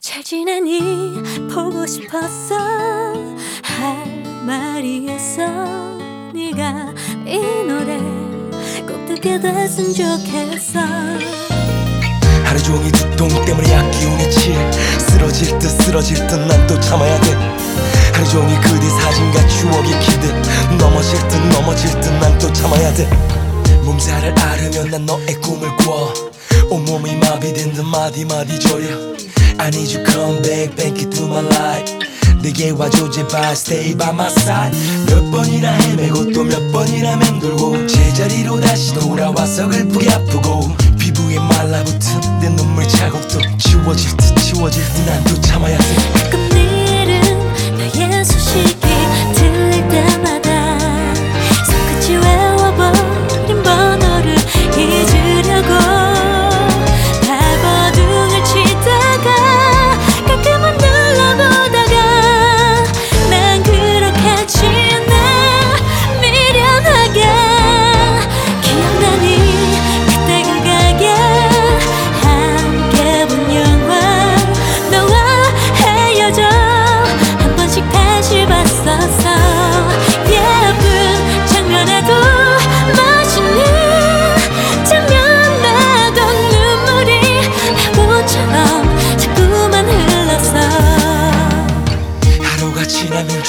잘 지내니? 보고 싶었어. 할 말이 있어. 네가 이 노래 꼭 듣게 됐으면 좋겠어. 하루 종일 두통 때문에 약 기운이 취해 쓰러질 듯 쓰러질 듯 난 또 참아야 돼. 하루 종일 그대 사진과 추억이 기대 넘어질 듯 넘어질 듯 난 또 참아야 돼. 몸살을 앓으면 난 너의 꿈을 꿔 온몸이 마비된 듯 마디마디 졸여 I need you come back back into my life. 내게 와줘 제발 stay by my side. 몇 번이나 헤매고 또 몇 번이나 맴돌고 제자리로 다시 돌아와서 슬프게 아프고 피부에 말라붙은 내 눈물 자국도 지워질 듯 지워질 듯난또 참아야 돼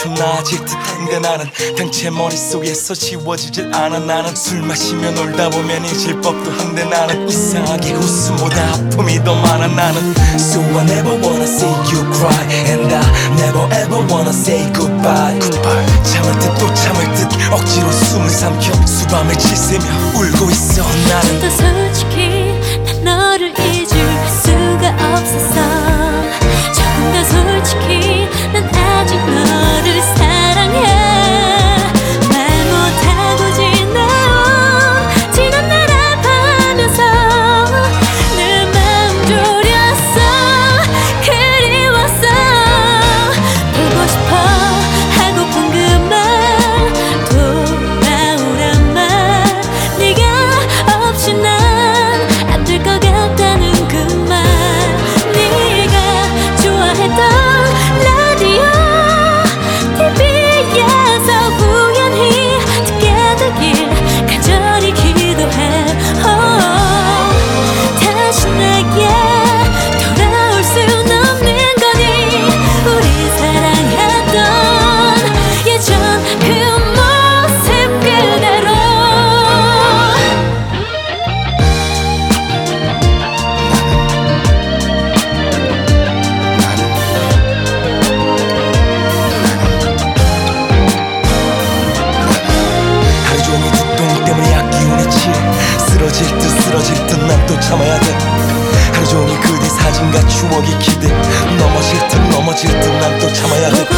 좀 나아질 듯한데 나는 당체 머릿속에서 지워지질 않아. 나는 술 마시며 놀다 보면 잊을 법도 한데 나는 이상하게 웃음보다 아픔이 더 많아. 나는 So I never wanna see you cry And I never ever wanna say goodbye, goodbye. 참을 듯 또 참을 듯 억지로 숨을 삼켜 수밤을 지새며 울고 있어. 나는 또 솔직히 난 너를 잊을 수가 없었어 참아야 돼 하루 종일 그대 사진과 추억이 기대. 넘어질 듯 넘어질 듯 난 또 참아야 돼